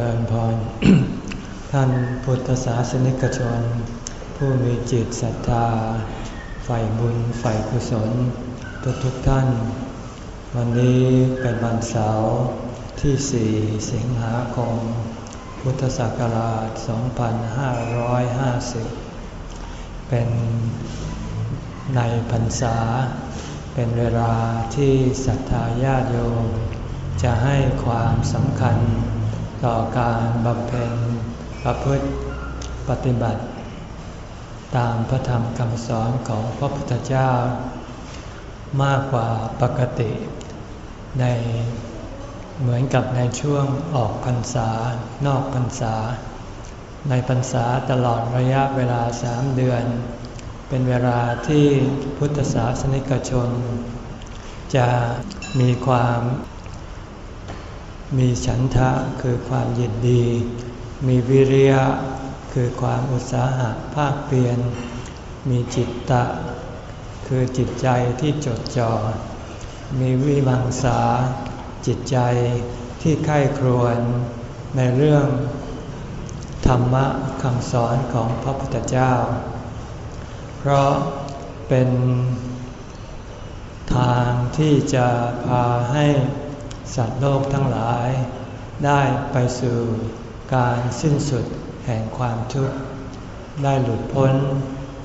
ริญพร ท่านพุทธศาสนิกชน ผู้มีจิตศรัทธาใฝ่บุญใฝ่กุศล ทุกทุกท่าน วันนี้เป็นวันเสาร์ที่สี่สิงหาคม พุทธศักราช 2550 เป็นในพรรษา เป็นเวลาที่ศรัทธาญาติโยมจะให้ความสำคัญ ต่อการบำเพ็ญประพฤติปฏิบัติ ตามพระธรรมคำสอนของพระพุทธเจ้า มากกว่าปกติ ในเหมือนกับในช่วงออกพรรษา นอกพรรษา ในพรรษาตลอดระยะเวลาสามเดือน เป็นเวลาที่พุทธศาสนิกชน จะมีความ มีฉันทะคือความยินดี มีวิริยะคือความอุตสาหะภาคเปลี่ยนมีจิตตะ คือจิตใจที่จดจ่อ มีวิมังสา จิตใจที่ไข้ครวน ในเรื่อง ธรรมะคำสอนของพระพุทธเจ้า เพราะเป็นทางที่จะพาให้ สัตว์โลกทั้งหลาย ได้ไปสู่การสิ้นสุดแห่งความทุกข์ ได้หลุดพ้น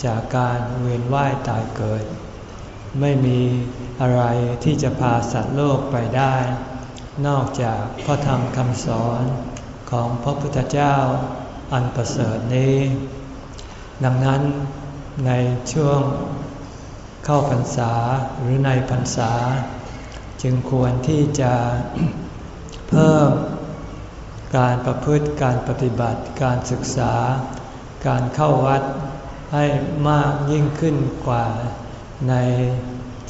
จากการเวียนว่ายตายเกิด ไม่มีอะไรที่จะพาสัตว์โลกไปได้ นอกจากพระธรรมคำสอนของพระพุทธเจ้าอันประเสริฐนี้ ดังนั้นในช่วงเข้าพรรษาหรือในพรรษา จึงควรที่จะเพิ่มการประพฤติการปฏิบัติ การศึกษา การเข้าวัดให้มากยิ่งขึ้นกว่าใน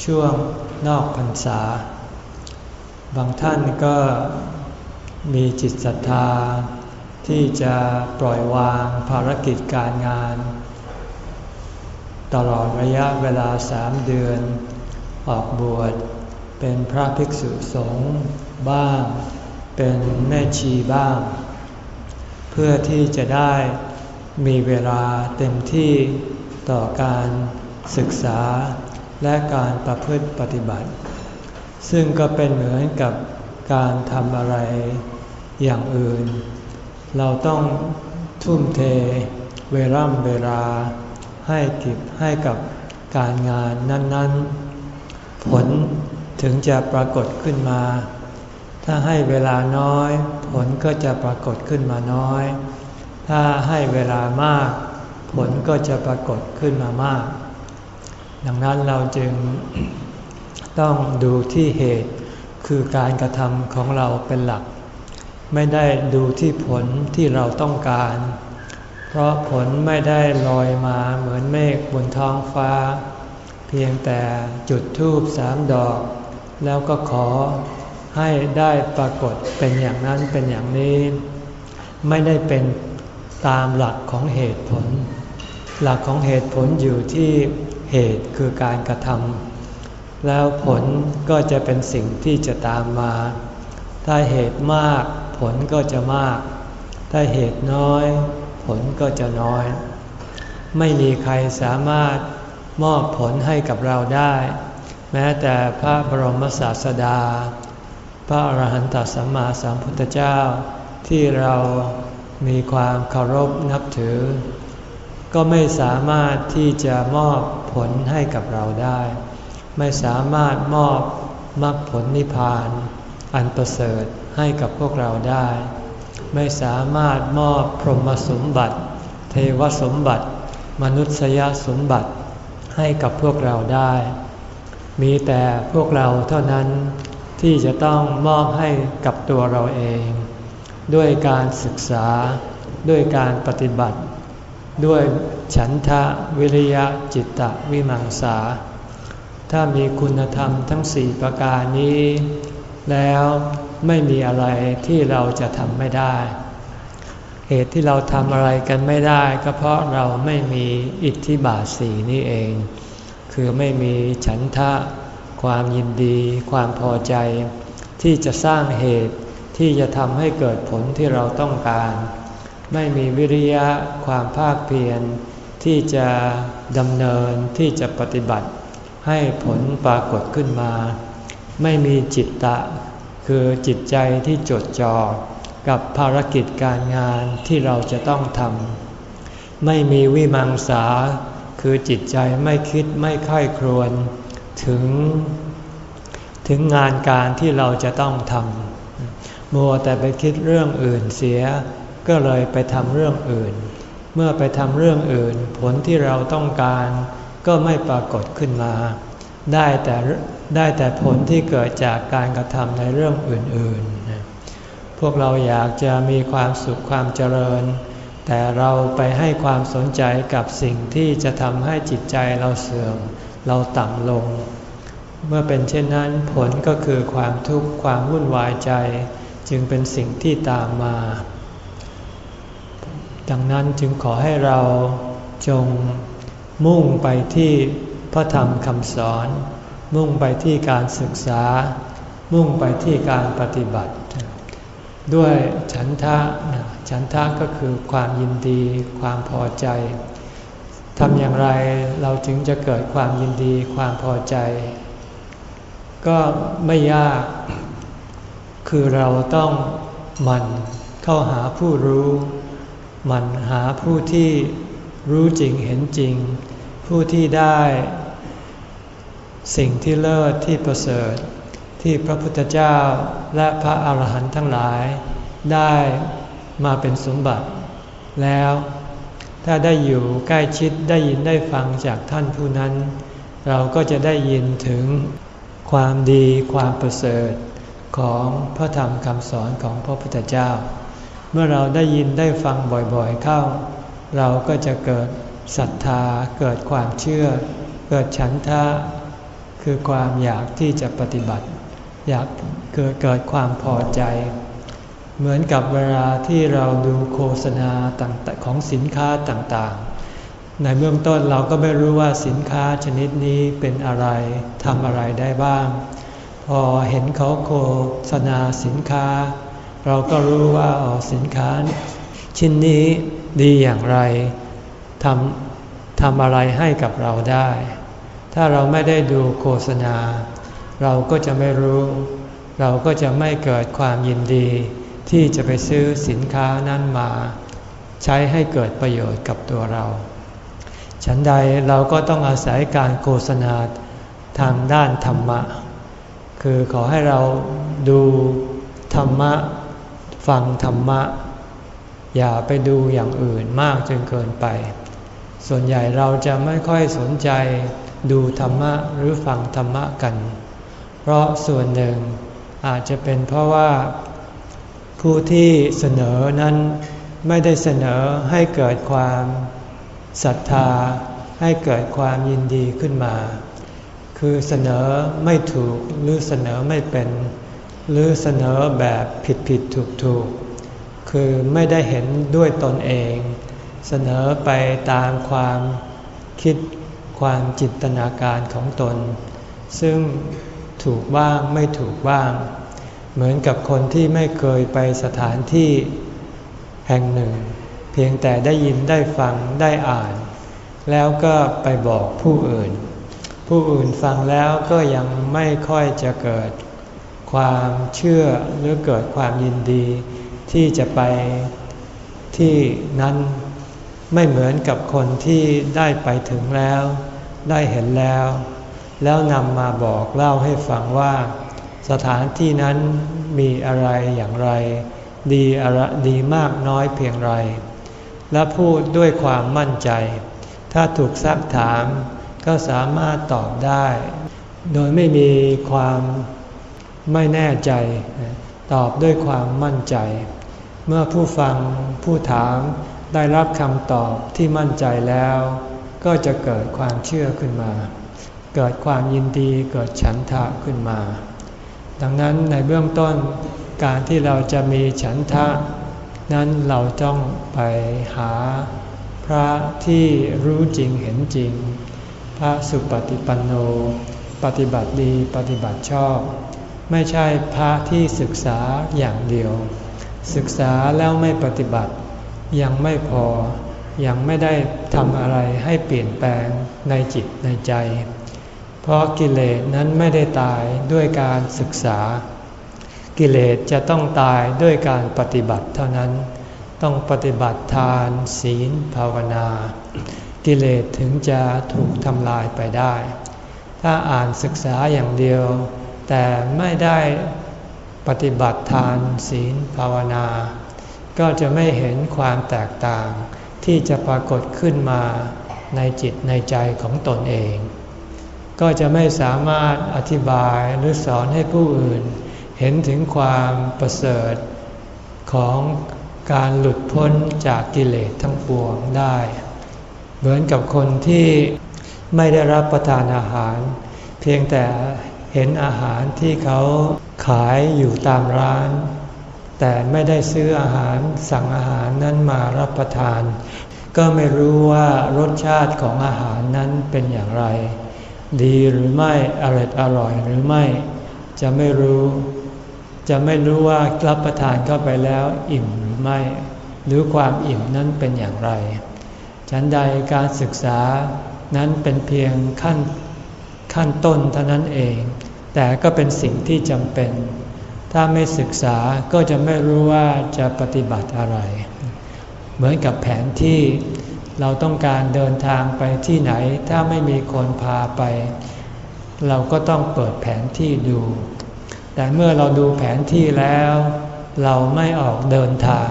ช่วงนอกพรรษา บางท่านก็มีจิตศรัทธา ที่จะปล่อยวางภารกิจการงาน ตลอดระยะเวลาสามเดือน ออกบวช เป็นพระภิกษุสงฆ์บ้าง เป็นแม่ชีบ้าง เพื่อที่จะได้มีเวลาเต็มที่ต่อการศึกษาและการประพฤติปฏิบัติ ซึ่งก็เป็นเหมือนกับการทำอะไรอย่างอื่น เราต้องทุ่มเทเวล่ำเวลาให้กิบให้กับการงานนั้น ๆ ผล ถึงจะปรากฏขึ้นมา ถ้าให้เวลาน้อย ผลก็จะปรากฏขึ้นมาน้อย ถ้าให้เวลามาก ผลก็จะปรากฏขึ้นมามาก ดังนั้นเราจึงต้องดูที่เหตุคือการกระทำของเราเป็นหลัก ไม่ได้ดูที่ผลที่เราต้องการ เพราะผลไม่ได้ลอยมาเหมือนเมฆบนท้องฟ้า เพียงแต่จุดทูบสามดอก แล้วก็ขอให้ได้ปรากฏเป็นอย่างนั้นเป็นอย่างนี้ ไม่ได้เป็นตามหลักของเหตุผล หลักของเหตุผลอยู่ที่เหตุคือการกระทำแล้วผลก็จะเป็นสิ่งที่จะตามมา ถ้าเหตุมากผลก็จะมาก ถ้าเหตุน้อย ผลก็จะน้อย ไม่มีใครสามารถมอบผลให้กับเราได้ แม้แต่พระบรมศาสดา พระอรหันตสัมมาสัมพุทธเจ้า ที่เรามีความเคารพนับถือ ก็ไม่สามารถที่จะมอบผลให้กับเราได้ ไม่สามารถมอบมรรคผลนิพพาน อันประเสริฐให้กับพวกเราได้ ไม่สามารถมอบพรหมสมบัติ เทวสมบัติ มนุษยสมบัติให้กับพวกเราได้ มีแต่พวกเราเท่านั้นที่จะต้องมอบให้กับตัวเราเอง ด้วยการศึกษา ด้วยการปฏิบัติ ด้วยฉันทะวิริยะจิตตะวิมังสา ถ้ามีคุณธรรมทั้งสี่ประการนี้ แล้วไม่มีอะไรที่เราจะทำไม่ได้ เหตุที่เราทำอะไรกันไม่ได้ ก็เพราะเราไม่มีอิทธิบาทสีนี่เอง คือไม่มีฉันทะ ความยินดี ความพอใจ ที่จะสร้างเหตุที่จะทำให้เกิดผลที่เราต้องการ ไม่มีวิริยะความภาคเพียรที่จะดำเนินที่จะปฏิบัติ ให้ผลปรากฏขึ้นมา ไม่มีจิตตะ คือจิตใจที่จดจ่อกับภารกิจการงานที่เราจะต้องทำไม่มีวิมังสา คือจิตใจไม่คิดไม่ค่อยครวนถึงถึงงานการที่เราจะต้องทำมัวแต่ไปคิดเรื่องอื่นเสีย ก็เลยไปทำเรื่องอื่น เมื่อไปทำเรื่องอื่น ผลที่เราต้องการก็ไม่ปรากฏขึ้นมา ได้แต่ได้แต่ผลที่เกิดจากการกระทำในเรื่องอื่นๆ พวกเราอยากจะมีความสุขความเจริญ แต่เราไปให้ความสนใจกับสิ่งที่จะทำให้จิตใจเราเสื่อม เราต่ำลง เมื่อเป็นเช่นนั้นผลก็คือความทุกข์ความวุ่นวายใจ จึงเป็นสิ่งที่ตามมา ดังนั้นจึงขอให้เราจงมุ่งไปที่พระธรรมคำสอน มุ่งไปที่การศึกษา มุ่งไปที่การปฏิบัติ ด้วยฉันทะ ฉันทะก็คือความยินดี ความพอใจ ทำอย่างไรเราจึงจะเกิดความยินดี ความพอใจ ก็ไม่ยาก คือเราต้องมันเข้าหาผู้รู้ มันหาผู้ที่รู้จริงเห็นจริง ผู้ที่ได้ สิ่งที่เลิศที่ประเสริฐ ที่พระพุทธเจ้าและพระอาหารหันต์ทั้งหลาย ได้มาเป็นสมบัติ แล้วถ้าได้อยู่ใกล้ชิดได้ยินได้ฟังจากท่านผู้นั้น เราก็จะได้ยินถึงความดีความประเสริฐของพระธรรมคำสอนของพระพุทธเจ้า เมื่อเราได้ยินได้ฟังบ่อยๆเข้า เราก็จะเกิดศรัทธาเกิดความเชื่อ เกิดฉันทะ คือความอยากที่จะปฏิบัติ อยากเกิดเกิดความพอใจ เหมือนกับเวลาที่เราดูโฆษณาต่างๆของสินค้าต่างๆ ในเบื้องต้นเราก็ไม่รู้ว่าสินค้าชนิดนี้เป็นอะไรทำอะไรได้บ้าง พอเห็นเขาโฆษณาสินค้า เราก็รู้ว่าอ๋อสินค้า ชิ้นนี้ดีอย่างไรทำทำอะไรให้กับเราได้ ถ้าเราไม่ได้ดูโฆษณา เราก็จะไม่รู้ เราก็จะไม่เกิดความยินดี ที่จะไปซื้อสินค้านั้นมา ใช้ให้เกิดประโยชน์กับตัวเรา ฉันใดเราก็ต้องอาศัยการโฆษณาทางด้านธรรมะ คือขอให้เราดูธรรมะ ฟังธรรมะ อย่าไปดูอย่างอื่นมากจนเกินไป ส่วนใหญ่เราจะไม่ค่อยสนใจดูธรรมะหรือฟังธรรมะกัน เพราะส่วนหนึ่งอาจจะเป็นเพราะว่าผู้ที่เสนอนั้นไม่ได้เสนอให้เกิดความศรัทธา ให้เกิดความยินดีขึ้นมา คือเสนอไม่ถูกหรือเสนอไม่เป็น หรือเสนอแบบผิดผิดถูกถูกคือไม่ได้เห็นด้วยตนเอง เสนอไปตามความคิดความจินตนาการของตน ซึ่ง ถูกบ้างไม่ถูกบ้าง เหมือนกับคนที่ไม่เคยไปสถานที่แห่งหนึ่ง เพียงแต่ได้ยินได้ฟังได้อ่าน แล้วก็ไปบอกผู้อื่น ผู้อื่นฟังแล้วก็ยังไม่ค่อยจะเกิดความเชื่อหรือเกิดความยินดี ที่จะไปที่นั้นไม่เหมือนกับคนที่ได้ไปถึงแล้ว ได้เห็นแล้ว แล้วนำมาบอกเล่าให้ฟังว่า สถานที่นั้นมีอะไรอย่างไร ดีอะไรดีมากน้อยเพียงไร และพูดด้วยความมั่นใจ ถ้าถูกซักถามก็สามารถตอบได้ โดยไม่มีความไม่แน่ใจ ตอบด้วยความมั่นใจ เมื่อผู้ฟังผู้ถามได้รับคำตอบที่มั่นใจแล้ว ก็จะเกิดความเชื่อขึ้นมา เกิดความยินดีเกิดฉันทะขึ้นมา ดังนั้นในเบื้องต้นการที่เราจะมีฉันทะ นั้นเราต้องไปหาพระที่รู้จริงเห็นจริง พระสุปฏิปันโน ปฏิบัติดีปฏิบัติชอบ ไม่ใช่พระที่ศึกษาอย่างเดียว ศึกษาแล้วไม่ปฏิบัติ ยังไม่พอยังไม่ได้ทำอะไรให้เปลี่ยนแปลงในจิตในใจ เพราะกิเลสนั้นไม่ได้ตายด้วยการศึกษา กิเลสจะต้องตายด้วยการปฏิบัติเท่านั้น ต้องปฏิบัติทาน ศีล ภาวนา กิเลสถึงจะถูกทำลายไปได้ ถ้าอ่านศึกษาอย่างเดียว แต่ไม่ได้ปฏิบัติทาน ศีล ภาวนา ก็จะไม่เห็นความแตกต่างที่จะปรากฏขึ้นมาในจิตในใจของตนเอง ก็จะไม่สามารถอธิบายหรือสอนให้ผู้อื่น เห็นถึงความประเสริฐของการหลุดพ้นจากกิเลสทั้งปวงได้ เหมือนกับคนที่ไม่ได้รับประทานอาหาร เพียงแต่เห็นอาหารที่เขาขายอยู่ตามร้าน แต่ไม่ได้ซื้ออาหารสั่งอาหารนั้นมารับประทาน ก็ไม่รู้ว่ารสชาติของอาหารนั้นเป็นอย่างไร ดีหรือไม่อร่อยอร่อยหรือไม่ จะไม่รู้ จะไม่รู้ว่ารับประทานเข้าไปแล้วอิ่มหรือไม่ หรือความอิ่มนั้นเป็นอย่างไร ฉันใดการศึกษานั้นเป็นเพียงขั้นขั้นต้นเท่านั้นเอง แต่ก็เป็นสิ่งที่จำเป็น ถ้าไม่ศึกษาก็จะไม่รู้ว่าจะปฏิบัติอะไร เหมือนกับแผนที่ เราต้องการเดินทางไปที่ไหนถ้าไม่มีคนพาไป เราก็ต้องเปิดแผนที่ดู แต่เมื่อเราดูแผนที่แล้ว เราไม่ออกเดินทาง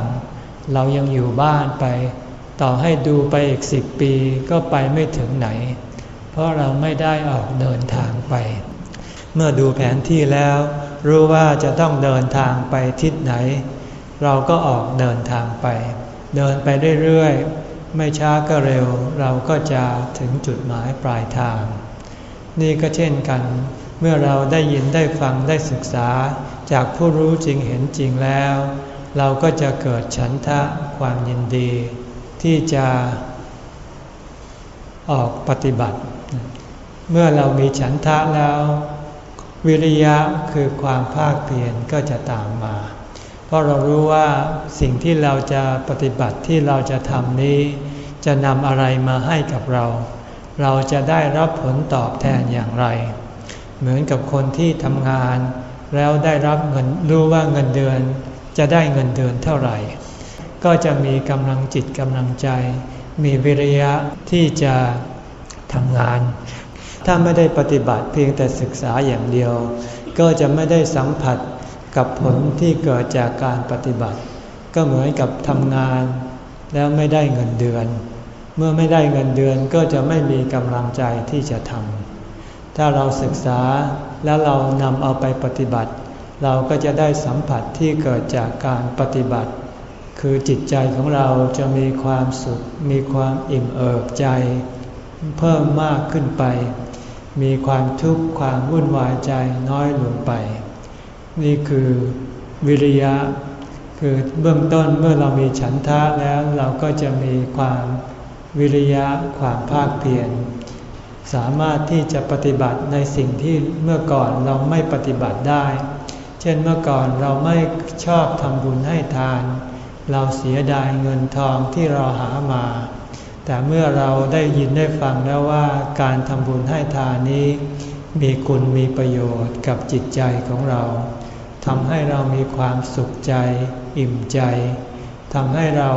เรายังอยู่บ้านไป ต่อให้ดูไปอีกสิบปีก็ไปไม่ถึงไหน เพราะเราไม่ได้ออกเดินทางไป เมื่อดูแผนที่แล้ว รู้ว่าจะต้องเดินทางไปทิศไหน เราก็ออกเดินทางไป เดินไปเรื่อยๆ ไม่ช้าก็เร็วเราก็จะถึงจุดหมายปลายทาง นี่ก็เช่นกัน เมื่อเราได้ยินได้ฟังได้ศึกษา จากผู้รู้จริงเห็นจริงแล้ว เราก็จะเกิดฉันทะความยินดี ที่จะออกปฏิบัติ เมื่อเรามีฉันทะแล้ว วิริยะคือความภาคเพียรก็จะตามมา ราะเรารู้ว่าสิ่งที่เราจะปฏิบัติที่เราจะทำนี้ จะนำอะไรมาให้กับเรา เราจะได้รับผลตอบแทนอย่างไร เหมือนกับคนที่ทำงาน แล้วได้รับเงินรู้ว่าเงินเดือน จะได้เงินเดือนเท่าไหร่ ก็จะมีกำลังจิตกำลังใจ มีวิริยะที่จะทำงาน ถ้าไม่ได้ปฏิบัติเพียงแต่ศึกษาอย่างเดียว ก็จะไม่ได้สัมผัส กับผลที่เกิดจากการปฏิบัติ ก็เหมือนกับทำงาน แล้วไม่ได้เงินเดือน เมื่อไม่ได้เงินเดือนก็จะไม่มีกำลังใจที่จะทำถ้าเราศึกษาแล้วเรานำเอาไปปฏิบัติ เราก็จะได้สัมผัสที่เกิดจากการปฏิบัติ คือจิตใจของเราจะมีความสุข มีความอิ่มเอิบใจ เพิ่มมากขึ้นไป มีความทุกข์ความวุ่นวายใจน้อยลงไป นี่คือวิริยะ คือเบื้องต้นเมื่อเรามีฉันทะแล้วเราก็จะมีความวิริยะความภาคเพียรสามารถที่จะปฏิบัติในสิ่งที่เมื่อก่อนเราไม่ปฏิบัติได้ เช่นเมื่อก่อนเราไม่ชอบทำบุญให้ทาน เราเสียดายเงินทองที่เราหามา แต่เมื่อเราได้ยินได้ฟังแล้วว่าการทำบุญให้ทานนี้ มีคุณมีประโยชน์กับจิตใจของเราทำให้เรามีความสุขใจอิ่มใจทำให้เรา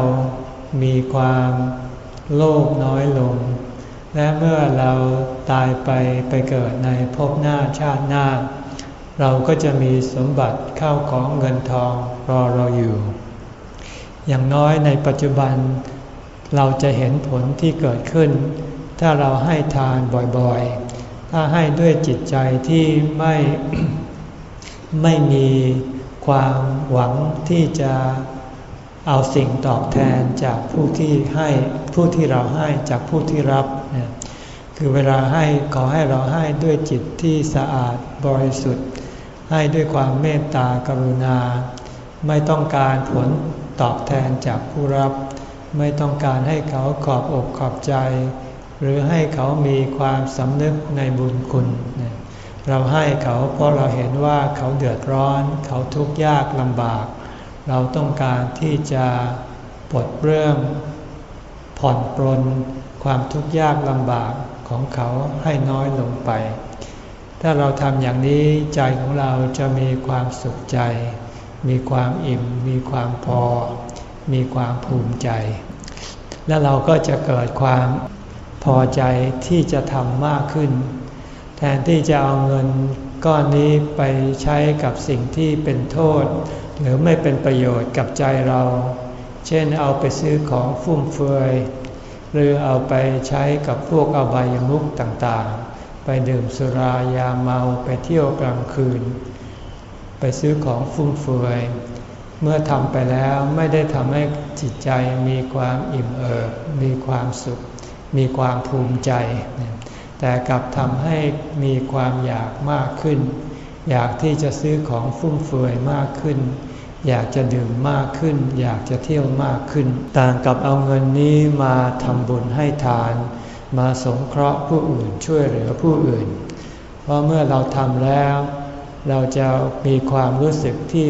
มีความโลภน้อยลง และเมื่อเราตายไปไปเกิดในภพหน้าชาติหน้า เราก็จะมีสมบัติเข้าของเงินทองรอเราอยู่ อย่างน้อยในปัจจุบัน เราจะเห็นผลที่เกิดขึ้น ถ้าเราให้ทานบ่อยๆ ถ้าให้ด้วยจิตใจที่ไม่ไม่มีความหวังที่จะเอาสิ่งตอบแทนจากผู้ที่ให้ผู้ที่เราให้จากผู้ที่รับเนี่ยคือเวลาให้ขอให้เราให้ด้วยจิตที่สะอาดบริสุทธิ์ ให้ด้วยความเมตตากรุณา ไม่ต้องการผลตอบแทนจากผู้รับ ไม่ต้องการให้เขาขอบอกขอบใจ หรือให้เขามีความสำนึกในบุญคุณ เราให้เขาเพราะเราเห็นว่าเขาเดือดร้อน เขาทุกข์ยากลำบาก เราต้องการที่จะปลดเรื่องผ่อนปรนความทุกข์ยากลำบากของเขาให้น้อยลงไป ถ้าเราทำอย่างนี้ใจของเราจะมีความสุขใจ มีความอิ่ม มีความพอ มีความภูมิใจ และเราก็จะเกิดความ พอใจที่จะทำมากขึ้น แทนที่จะเอาเงินก้อนนี้ไปใช้กับสิ่งที่เป็นโทษ หรือไม่เป็นประโยชน์กับใจเรา เช่นเอาไปซื้อของฟุ่มเฟือยหรือเอาไปใช้กับพวกอบายมุขต่างๆ ไปดื่มสุรายาเมาไปเที่ยวกลางคืน ไปซื้อของฟุ่มเฟือยเมื่อทำไปแล้วไม่ได้ทำให้จิตใจมีความอิ่มเอิบมีความสุข มีความภูมิใจ แต่กลับทำให้มีความอยากมากขึ้น อยากที่จะซื้อของฟุ่มเฟือยมากขึ้น อยากจะดื่มมากขึ้น อยากจะเที่ยวมากขึ้น ต่างกับเอาเงินนี้มาทำบุญให้ทาน มาสงเคราะห์ผู้อื่นช่วยเหลือผู้อื่น เพราะเมื่อเราทำแล้ว เราจะมีความรู้สึกที่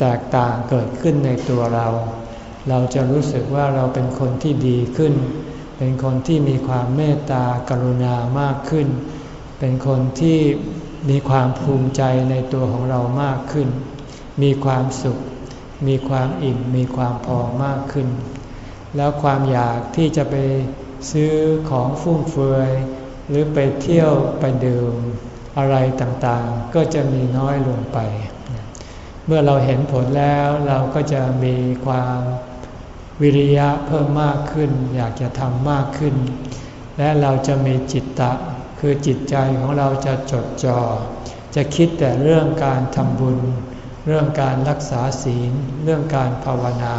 แตกต่างเกิดขึ้นในตัวเรา เราจะรู้สึกว่าเราเป็นคนที่ดีขึ้น เป็นคนที่มีความเมตตากรุณามากขึ้น เป็นคนที่มีความภูมิใจในตัวของเรามากขึ้น มีความสุข มีความอิ่ม มีความพอมากขึ้น แล้วความอยากที่จะไปซื้อของฟุ่มเฟือย หรือไปเที่ยวไปดื่มอะไรต่างๆ ก็จะมีน้อยลงไป เมื่อเราเห็นผลแล้วเราก็จะมีความ วิริยะเพิ่มมากขึ้น อยากจะทำมากขึ้น และเราจะมีจิตตะ คือจิตใจของเราจะจดจอ่อจะคิดแต่เรื่องการทำบุญ เรื่องการรักษาศีล เรื่องการภาวนา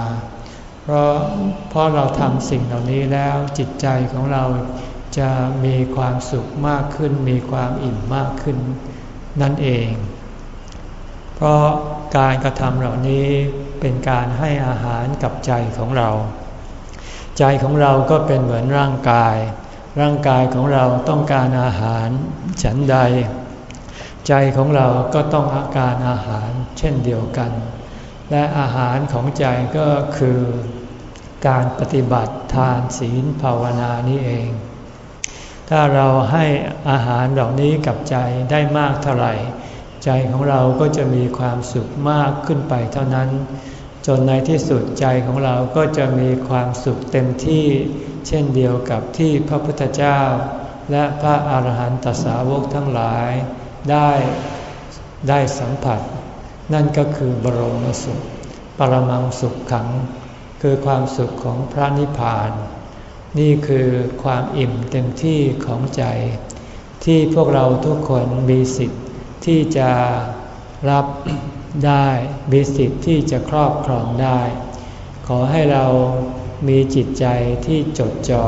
เพราะเพราะเราทำสิ่งเหล่านี้แล้วจิตใจของเราจะมีความสุขมากขึ้น มีความอิ่มมากขึ้นนั่นเอง เพราะการกระทำเหล่านี้ เป็นการให้อาหารกับใจของเรา ใจของเราก็เป็นเหมือนร่างกาย ร่างกายของเราต้องการอาหารฉันใด ใจของเราก็ต้องอาการอาหารเช่นเดียวกัน และอาหารของใจก็คือ การปฏิบัติทานศีลภาวนานี้เอง ถ้าเราให้อาหารเหล่านี้กับใจได้มากเท่าไหร่ใจของเราก็จะมีความสุขมากขึ้นไปเท่านั้น จนในที่สุดใจของเราก็จะมีความสุขเต็มที่ เช่นเดียวกับที่พระพุทธเจ้า และพระอาหารหันตสาวกทั้งหลายได้ได้สัมผัส นั่นก็คือบรมสุข ปรมังสุขขัง คือความสุขของพระนิพพาน นี่คือความอิ่มเต็มที่ของใจ ที่พวกเราทุกคนมีสิทธิ์ที่จะรับ ได้มีสิทธิ์ที่จะครอบครองได้ ขอให้เรามีจิตใจที่จดจอ่อ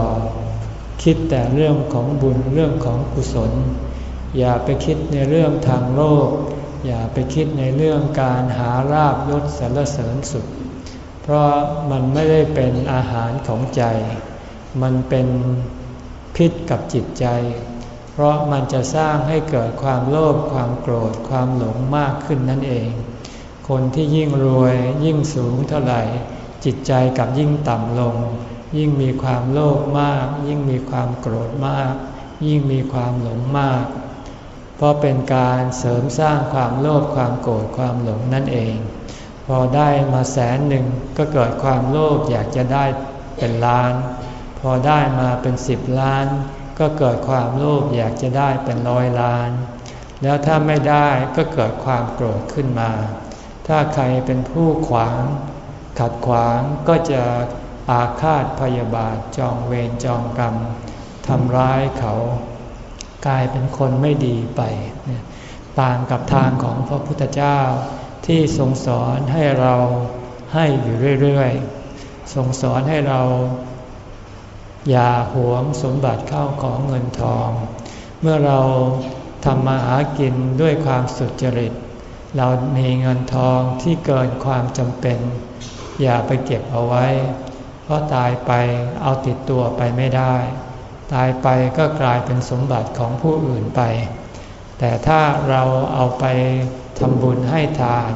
คิดแต่เรื่องของบุญเรื่องของกุศล อย่าไปคิดในเรื่องทางโลก อย่าไปคิดในเรื่องการหาราบยศสรรเสริญสุข เพราะมันไม่ได้เป็นอาหารของใจ มันเป็นพิษกับจิตใจ เพราะมันจะสร้างให้เกิดความโลภความโกรธความหลงมากขึ้นนั่นเอง คนที่ยิ่งรวยยิ่งสูงเท่าไหร่ จิตใจกับยิ่งต่ำลง ยิ่งมีความโลภมาก ยิ่งมีความโกรธมาก ยิ่งมีความหลงมาก เพราะเป็นการเสริมสร้างความโลภความโกรธความหลงนั่นเอง พอได้มาแสนหนึ่งก็เกิดความโลภอยากจะได้เป็นล้าน พอได้มาเป็นสิบล้าน ก็เกิดความโลภอยากจะได้เป็นร้อยล้าน แล้วถ้าไม่ได้ก็เกิดความโกรธขึ้นมา ถ้าใครเป็นผู้ขวาง ขัดขวางก็จะอาฆาตพยาบาทจองเวรจองกรรมทำร้ายเขา กลายเป็นคนไม่ดีไป ต่างกับทางของพระพุทธเจ้าที่ทรงสอนให้เราให้อยู่เรื่อยๆทรงสอนให้เรา อย่าหวงสมบัติเข้าของเงินทอง เมื่อเราทำมาหากินด้วยความสุจริต เรามีเงินทองที่เกินความจำเป็น อย่าไปเก็บเอาไว้ เพราะตายไปเอาติดตัวไปไม่ได้ ตายไปก็กลายเป็นสมบัติของผู้อื่นไป แต่ถ้าเราเอาไปทำบุญให้ทาน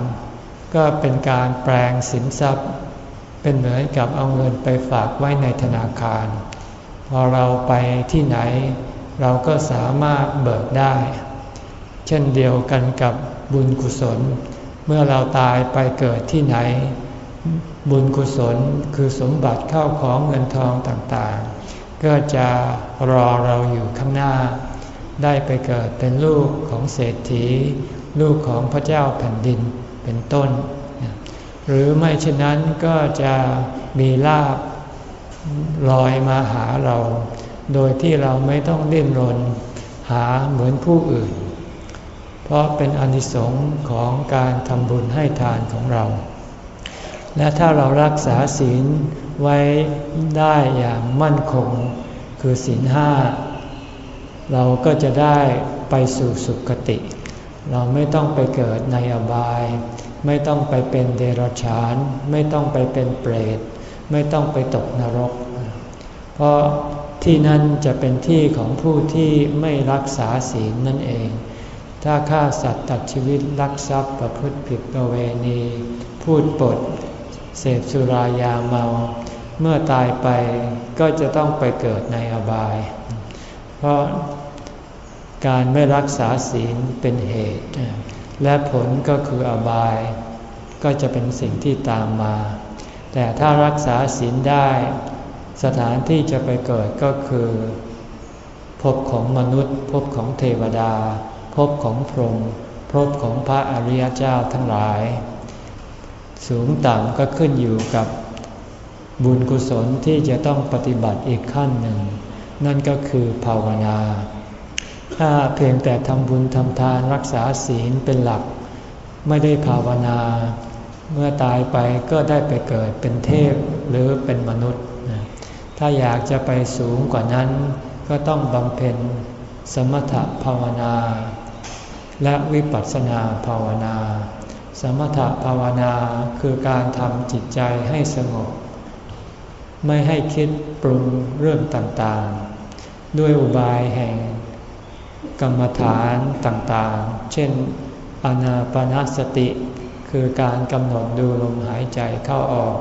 ก็เป็นการแปลงสินทรัพย์ เป็นเหมือนกับเอาเงินไปฝากไว้ในธนาคาร พอเราไปที่ไหน เราก็สามารถเบิกได้ เช่นเดียวกันกับ บุญกุศล เมื่อเราตายไปเกิดที่ไหน บุญกุศลคือสมบัติเข้าของเงินทองต่างๆ ก็จะรอเราอยู่ข้างหน้า ได้ไปเกิดเป็นลูกของเศรษฐี ลูกของพระเจ้าแผ่นดินเป็นต้น หรือไม่เช่นนั้นก็จะมีลาบลอยมาหาเรา โดยที่เราไม่ต้องดิ้นรนหาเหมือนผู้อื่น เพราะเป็นอนิสงค์ของการทำบุญให้ทานของเรา และถ้าเรารักษาศีลไว้ได้อย่างมั่นคง คือศีลห้า เราก็จะได้ไปสู่สุคติ เราไม่ต้องไปเกิดในอบาย ไม่ต้องไปเป็นเดรัจฉาน ไม่ต้องไปเป็นเปรต ไม่ต้องไปตกนรก เพราะที่นั่นจะเป็นที่ของผู้ที่ไม่รักษาศีลนั่นเอง ถ้าฆ่าสัตว์ตัดชีวิตลักทรัพย์ประพฤติผิดประเวณี พูดปด เสพสุรายาเมา เมื่อตายไปก็จะต้องไปเกิดในอบาย เพราะการไม่รักษาศีลเป็นเหตุ และผลก็คืออบาย ก็จะเป็นสิ่งที่ตามมา แต่ถ้ารักษาศีลได้ สถานที่จะไปเกิดก็คือภพของมนุษย์ภพของเทวดา ภพของพรหมภพของพระอริยเจ้าทั้งหลาย สูงต่ำก็ขึ้นอยู่กับบุญกุศลที่จะต้องปฏิบัติอีกขั้นหนึ่ง นั่นก็คือภาวนา ถ้าเพียงแต่ทำบุญทำทานรักษาศีลเป็นหลัก ไม่ได้ภาวนา เมื่อตายไปก็ได้ไปเกิดเป็นเทพหรือเป็นมนุษย์ ถ้าอยากจะไปสูงกว่านั้น ก็ต้องบำเพ็ญสมถภาวนา และวิปัสสนาภาวนา สมถภาวนาคือการทำจิตใจให้สงบ ไม่ให้คิดปรุงเรื่องต่างๆ ด้วยอุบายแห่งกรรมฐานต่างๆ เช่น อนาปนาสติ คือการกำหนดดูลมหายใจเข้าออก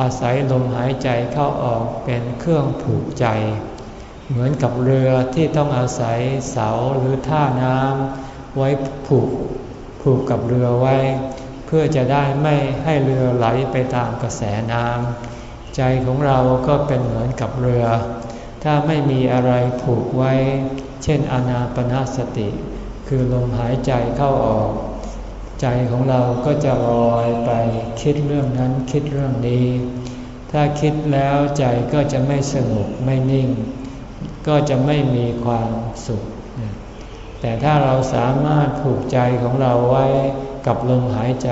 อาศัยลมหายใจเข้าออกเป็นเครื่องผูกใจ เหมือนกับเรือที่ต้องอาศัยเสาหรือท่าน้ำ ไว้ผูกผูกกับเรือไว้ เพื่อจะได้ไม่ให้เรือไหลไปตามกระแสน้ำใจของเราก็เป็นเหมือนกับเรือ ถ้าไม่มีอะไรผูกไว้ เช่นอนาปนาสติ คือลมหายใจเข้าออก ใจของเราก็จะลอยไปคิดเรื่องนั้นคิดเรื่องนี้ ถ้าคิดแล้วใจก็จะไม่สงบไม่นิ่ง ก็จะไม่มีความสุข แต่ถ้าเราสามารถผูกใจของเราไว้กับลมหายใจ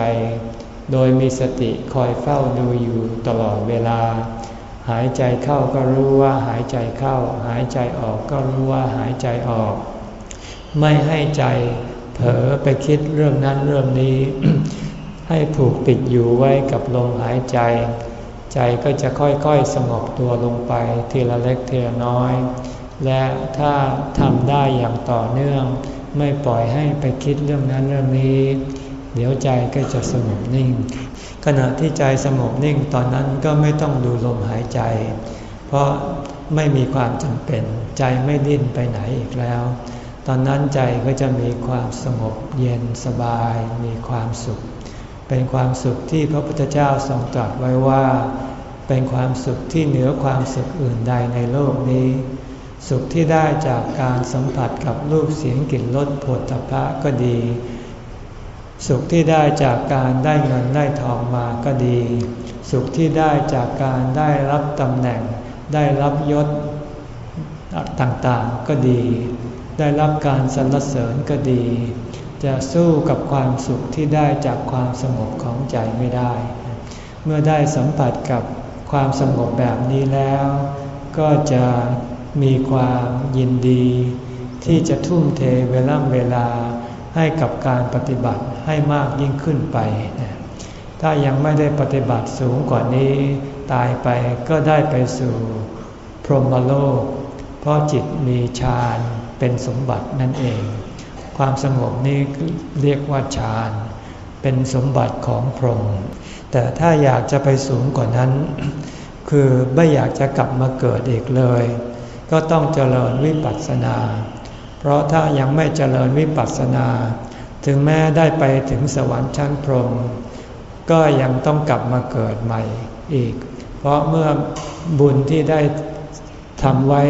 โดยมีสติคอยเฝ้าดูอยู่ตลอดเวลา หายใจเข้าก็รู้ว่าหายใจเข้า หายใจออกก็รู้ว่าหายใจออก ไม่ให้ใจเผลอไปคิดเรื่องนั้นเรื่องนี้ ให้ผูกติดอยู่ไว้กับลมหายใจ ใจก็จะค่อยๆสงบตัวลงไปทีละเล็กทีละน้อย และถ้าทำได้อย่างต่อเนื่อง ไม่ปล่อยให้ไปคิดเรื่องนั้นเรื่องนี้ เดี๋ยวใจก็จะสงบนิ่ง ขณะที่ใจสงบนิ่งตอนนั้นก็ไม่ต้องดูลมหายใจ เพราะไม่มีความจำเป็น ใจไม่ดิ้นไปไหนอีกแล้ว ตอนนั้นใจก็จะมีความสงบเย็นสบาย มีความสุข เป็นความสุขที่พระพุทธเจ้าทรงตรัสไว้ว่า เป็นความสุขที่เหนือความสุขอื่นใดในโลกนี้ สุขที่ได้จากการสัมผัสกับรูปเสียงกลิ่นรสผลตภะก็ดี สุขที่ได้จากการได้เงินได้ทองมาก็ดี สุขที่ได้จากการได้รับตำแหน่ง ได้รับยศต่างๆก็ดี ได้รับการสรรเสริญก็ดี จะสู้กับความสุขที่ได้จากความสงบของใจไม่ได้ เมื่อได้สัมผัสกับความสงบแบบนี้แล้ว ก็จะ มีความยินดี ที่จะทุ่มเทเวลาเวลาให้กับการปฏิบัติให้มากยิ่งขึ้นไป ถ้ายังไม่ได้ปฏิบัติสูงกว่านี้ ตายไปก็ได้ไปสู่พรหมโลก เพราะจิตมีฌานเป็นสมบัตินั่นเอง ความสงบนี้เรียกว่าฌานเป็นสมบัติของพรหมแต่ถ้าอยากจะไปสูงกว่านั้น คือไม่อยากจะกลับมาเกิดอีกเลย ก็ต้องเจริญวิปัสสนา เพราะถ้ายังไม่เจริญวิปัสสนา ถึงแม้ได้ไปถึงสวรรค์ชั้นพรหมก็ยังต้องกลับมาเกิดใหม่อีก เพราะเมื่อบุญที่ได้ทำไว้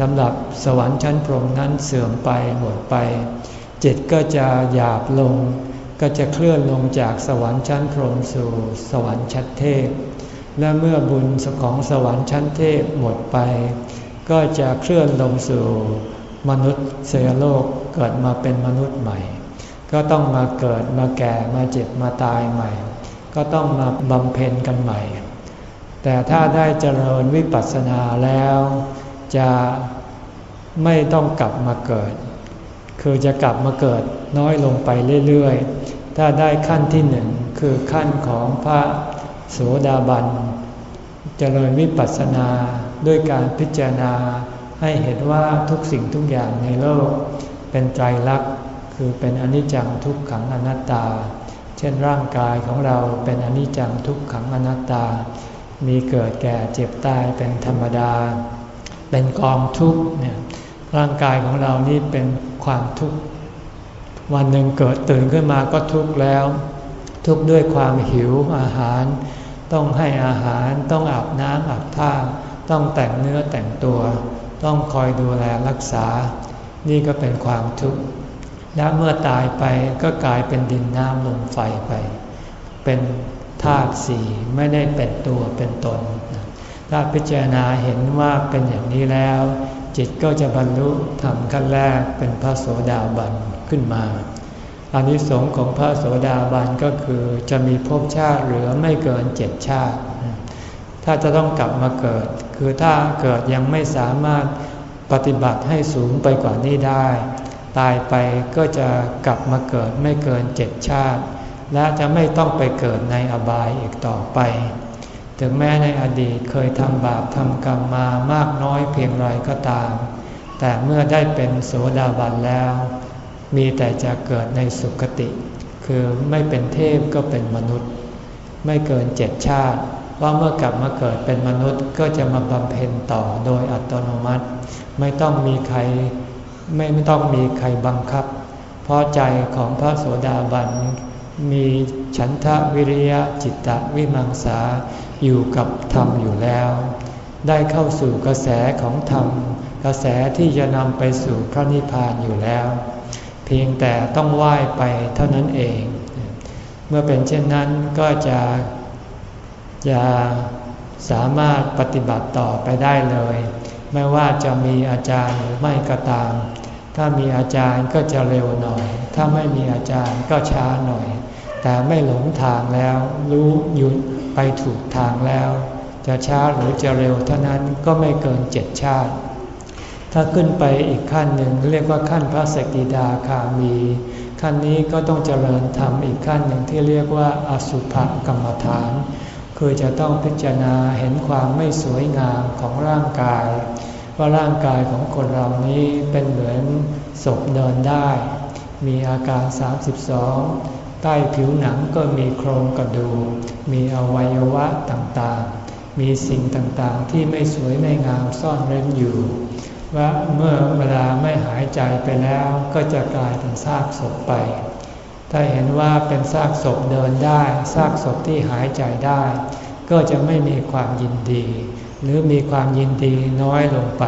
สำหรับสวรรค์ชั้นพรหมนั้นเสื่อมไปหมดไป จิตก็จะหยาบลง ก็จะเคลื่อนลงจากสวรรค์ชั้นพรหมสู่สวรรค์ชั้นเทพ และเมื่อบุญของสวรรค์ชั้นเทพหมดไป ก็จะเคลื่อนลงสู่มนุษย์เสยโลกเกิดมาเป็นมนุษย์ใหม่ ก็ต้องมาเกิดมาแก่มาเจ็บมาตายใหม่ ก็ต้องมาบำเพ็ญกันใหม่ แต่ถ้าได้เจริญวิปัสสนาแล้ว จะไม่ต้องกลับมาเกิด คือจะกลับมาเกิดน้อยลงไปเรื่อยๆ ถ้าได้ขั้นที่หนึ่งคือขั้นของพระโสดาบัน เจริญวิปัสสนา ด้วยการพิจารณาให้เห็นว่าทุกสิ่งทุกอย่างในโลก เป็นใจรักคือเป็นอนิจจังทุกขังอนัตตา เช่นร่างกายของเราเป็นอนิจจังทุกขังอนัตตา มีเกิดแก่เจ็บตายเป็นธรรมดา เป็นกองทุกข์เนี่ยร่างกายของเรานี่เป็นความทุกข์วันหนึ่งเกิดตื่นขึ้นมาก็ทุกข์แล้ว ทุกข์ด้วยความหิวอาหาร ต้องให้อาหารต้องอาบน้ำอาบท่า ต้องแต่งเนื้อแต่งตัว ต้องคอยดูแลรักษา นี่ก็เป็นความทุกข์และเมื่อตายไปก็กลายเป็นดินน้ำลมไฟไป เป็นธาตุสี่ไม่ได้เป็นตัวเป็นตน ถ้าพิจารณาเห็นว่าเป็นอย่างนี้แล้ว จิตก็จะบรรลุธรรมขั้นแรกเป็นพระโสดาบันขึ้นมาอานิสงส์ของพระโสดาบันก็คือจะมีภพชาติเหลือไม่เกินเจ็ดชาติ ถ้าจะต้องกลับมาเกิด คือถ้าเกิดยังไม่สามารถปฏิบัติให้สูงไปกว่านี้ได้ ตายไปก็จะกลับมาเกิดไม่เกินเจ็ดชาติ และจะไม่ต้องไปเกิดในอบายอีกต่อไป ถึงแม้ในอดีตเคยทำบาปทำกรรมมามากน้อยเพียงไรก็ตาม แต่เมื่อได้เป็นโสดาบันแล้ว มีแต่จะเกิดในสุคติ คือไม่เป็นเทพก็เป็นมนุษย์ ไม่เกินเจ็ดชาติ ว่าเมื่อกลับมาเกิดเป็นมนุษย์ก็จะมาบำเพ็ญต่อโดยอัตโนมัติ ไม่ต้องมีใครไม่ไม่ต้องมีใครบังคับ เพราะใจของพระโสดาบันมีฉันทะวิริยะจิตตะวิมังสาอยู่กับธรรมอยู่แล้ว ได้เข้าสู่กระแสของธรรม กระแสที่จะนำไปสู่พระนิพพานอยู่แล้ว เพียงแต่ต้องไหว้ไปเท่านั้นเอง เมื่อเป็นเช่นนั้นก็จะ จะสามารถปฏิบัติต่อไปได้เลย ไม่ว่าจะมีอาจารย์หรือไม่ก็ตาม ถ้ามีอาจารย์ก็จะเร็วหน่อย ถ้าไม่มีอาจารย์ก็ช้าหน่อย แต่ไม่หลงทางแล้ว รู้หยุดไปถูกทางแล้ว จะช้าหรือจะเร็วเท่านั้นก็ไม่เกินเจ็ดชาติ ถ้าขึ้นไปอีกขั้นหนึ่งเรียกว่าขั้นพระสกิดาคามี ขั้นนี้ก็ต้องเจริญธรรมอีกขั้นหนึ่งที่เรียกว่าอสุภกรรมฐาน คือจะต้องพิจารณาเห็นความไม่สวยงามของร่างกาย ว่าร่างกายของคนเรานี้เป็นเหมือนศพเดินได้ มีอาการ 32 ใต้ผิวหนังก็มีโครงกระดูกมีอวัยวะต่างๆ มีสิ่งต่างๆที่ไม่สวยไม่งามซ่อนเร้นอยู่ ว่าเมื่อเวลาไม่หายใจไปแล้วก็จะกลายเป็นซากศพไป ถ้าเห็นว่าเป็นซากศพเดินได้ ซากศพที่หายใจได้ ก็จะไม่มีความยินดี หรือมีความยินดีน้อยลงไป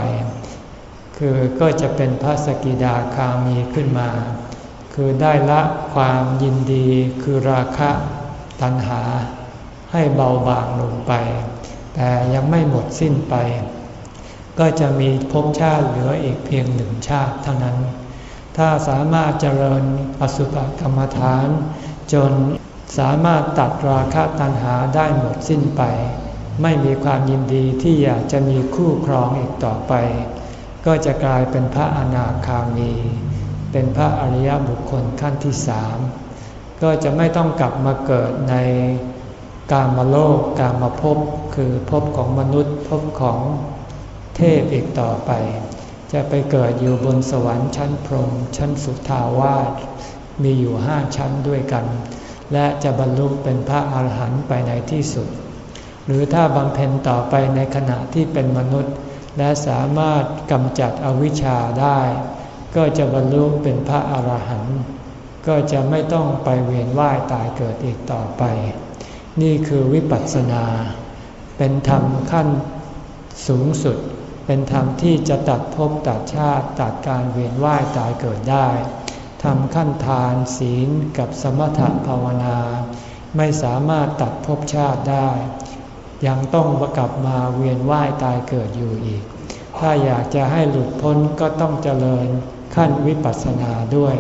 คือก็จะเป็นพระสกิดาคามีขึ้นมา คือได้ละความยินดีคือราคะตัณหา ให้เบาบางลงไป แต่ยังไม่หมดสิ้นไป ก็จะมีภพชาติเหลืออีกเพียงหนึ่งชาติเท่านั้น ถ้าสามารถเจริญอสุภกรรมฐาน จนสามารถตัดราคะตัณหาได้หมดสิ้นไป ไม่มีความยินดีที่อยากจะมีคู่ครองอีกต่อไป ก็จะกลายเป็นพระอนาคามี เป็นพระอริยบุคคลขั้นที่สามก็จะไม่ต้องกลับมาเกิดในกามโลกกามภพคือภพของมนุษย์ภพของเทพอีกต่อไป จะไปเกิดอยู่บนสวรรค์ชั้นพรหมชั้นสุทาวาสมีอยู่ห้าชั้นด้วยกัน และจะบรรลุเป็นพระอาหารหันต์ไปในที่สุด หรือถ้าบำเพ็ญต่อไปในขณะที่เป็นมนุษย์ และสามารถกำจัดอวิชชาได้ ก็จะบรรลุเป็นพระอาหารหันต์ก็จะไม่ต้องไปเวียนว่ายตายเกิดอีกต่อไป นี่คือวิปัสสนา เป็นธรรมขั้นสูงสุด เป็นธรรมที่จะตัดภพตัดชาติตัดการเวียนว่ายตายเกิดได้ทำขั้นทานศีลกับสมถภาวนา ไม่สามารถตัดภพชาติได้ ยังต้องกลับมาเวียนว่ายตายเกิดอยู่อีก ถ้าอยากจะให้หลุดพ้นก็ต้องเจริญขั้นวิปัสสนาด้วย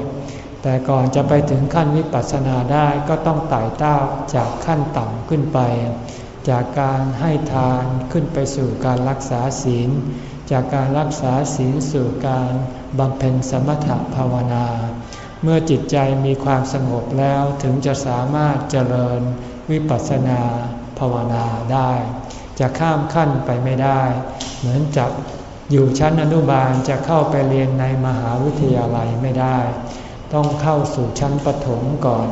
แต่ก่อนจะไปถึงขั้นวิปัสสนาได้ก็ต้องไต่เต้าจากขั้นต่ำขึ้นไป จากการให้ทานขึ้นไปสู่การรักษาศีล จากการรักษาศีลสู่การบำเพ็ญสมถภาวนา เมื่อจิตใจมีความสงบแล้วถึงจะสามารถเจริญวิปัสสนาภาวนาได้ จะข้ามขั้นไปไม่ได้ เหมือนจับอยู่ชั้นอนุบาลจะเข้าไปเรียนในมหาวิทยาลัยไม่ได้ ต้องเข้าสู่ชั้นปฐมก่อน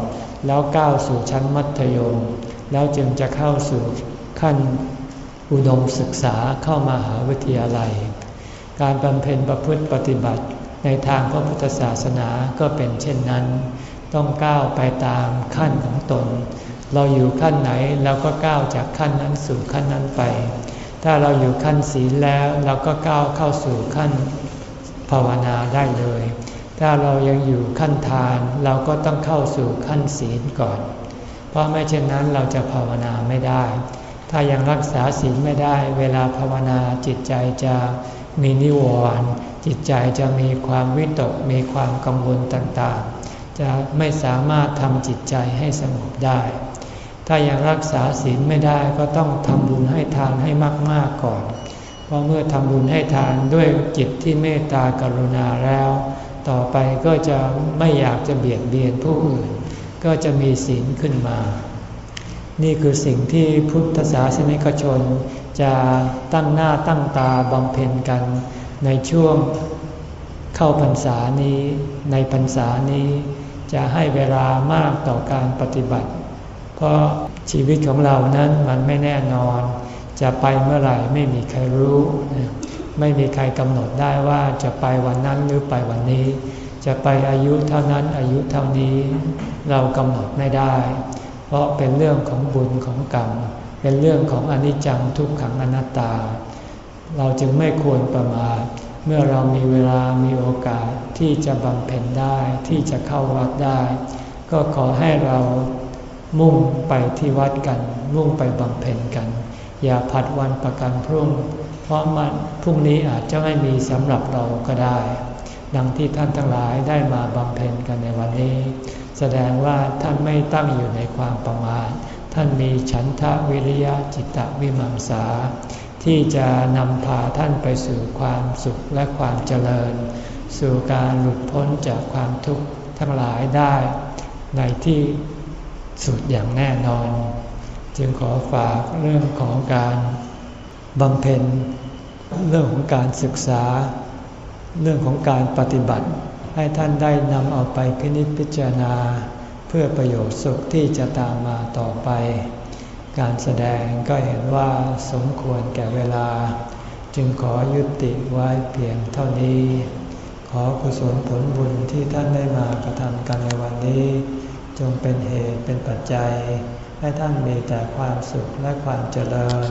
แล้วก้าวสู่ชั้นมัธยม แล้วจึงจะเข้าสู่ขั้นอุดมศึกษาเข้ามหาวิทยาลัย การบำเพ็ญประพฤติปฏิบัติในทางพระพุทธศาสนาก็เป็นเช่นนั้น ต้องก้าวไปตามขั้นของตน เราอยู่ขั้นไหนเราก็ก้าวจากขั้นนั้นสู่ขั้นนั้นไป ถ้าเราอยู่ขั้นศีลแล้วเราก็ก้าวเข้าสู่ขั้นภาวนาได้เลย ถ้าเรายังอยู่ขั้นทานเราก็ต้องเข้าสู่ขั้นศีลก่อน เพราะไม่เช่นนั้นเราจะภาวนาไม่ได้ ถ้ายังรักษาศีลไม่ได้ เวลาภาวนาจิตใจจะมีนิวรณ์จิตใจจะมีความวิตกมีความกังวลต่างๆ จะไม่สามารถทำจิตใจให้สงบได้ ถ้ายังรักษาศีลไม่ได้ก็ต้องทำบุญให้ทานให้มากๆก่อน เพราะเมื่อทำบุญให้ทานด้วยจิตที่เมตตากรุณาแล้ว ต่อไปก็จะไม่อยากจะเบียดเบียนผู้อื่น ก็จะมีศีลขึ้นมา นี่คือสิ่งที่พุทธศาสนิกชนจะตั้งหน้าตั้งตาบำเพ็ญกันในช่วงเข้าพรรษานี้ ในพรรษานี้ จะให้เวลามากต่อการปฏิบัติ เพราะชีวิตของเรานั้นมันไม่แน่นอน จะไปเมื่อไหร่ไม่มีใครรู้ ไม่มีใครกำหนดได้ว่าจะไปวันนั้นหรือไปวันนี้ จะไปอายุเท่านั้นอายุเท่านี้เรากำหนดไม่ได้ เพราะเป็นเรื่องของบุญของกรรม เป็นเรื่องของอนิจจังทุกขังอนัตตา เราจึงไม่ควรประมาทเมื่อเรามีเวลามีโอกาสที่จะบำเพ็ญได้ที่จะเข้าวัดได้ ก็ขอให้เรามุ่งไปที่วัดกัน มุ่งไปบำเพ็ญกัน อย่าผัดวันประกันพรุ่ง เพราะมันพรุ่งนี้อาจจะไม่มีสำหรับเราก็ได้ ดังที่ท่านทั้งหลายได้มาบำเพ็ญกันในวันนี้ แสดงว่าท่านไม่ตั้งอยู่ในความประมาทท่านมีฉันทะวิริยะจิตตวิมังสา ที่จะนำพาท่านไปสู่ความสุขและความเจริญ สู่การหลุดพ้นจากความทุกข์ทั้งหลายได้ ในที่สุดอย่างแน่นอน จึงขอฝากเรื่องของการบำเพ็ญเรื่องของการศึกษา เรื่องของการปฏิบัติ ให้ท่านได้นำเอาไปพินิจพิจารณา เพื่อประโยชน์สุขที่จะตามมาต่อไป การแสดงก็เห็นว่าสมควรแก่เวลา จึงขอยุติไว้เพียงเท่านี้ ขอกุศลผลบุญที่ท่านได้มากระทำกันในวันนี้ จงเป็นเหตุเป็นปัจจัย ให้ท่านมีแต่ความสุขและความเจริญ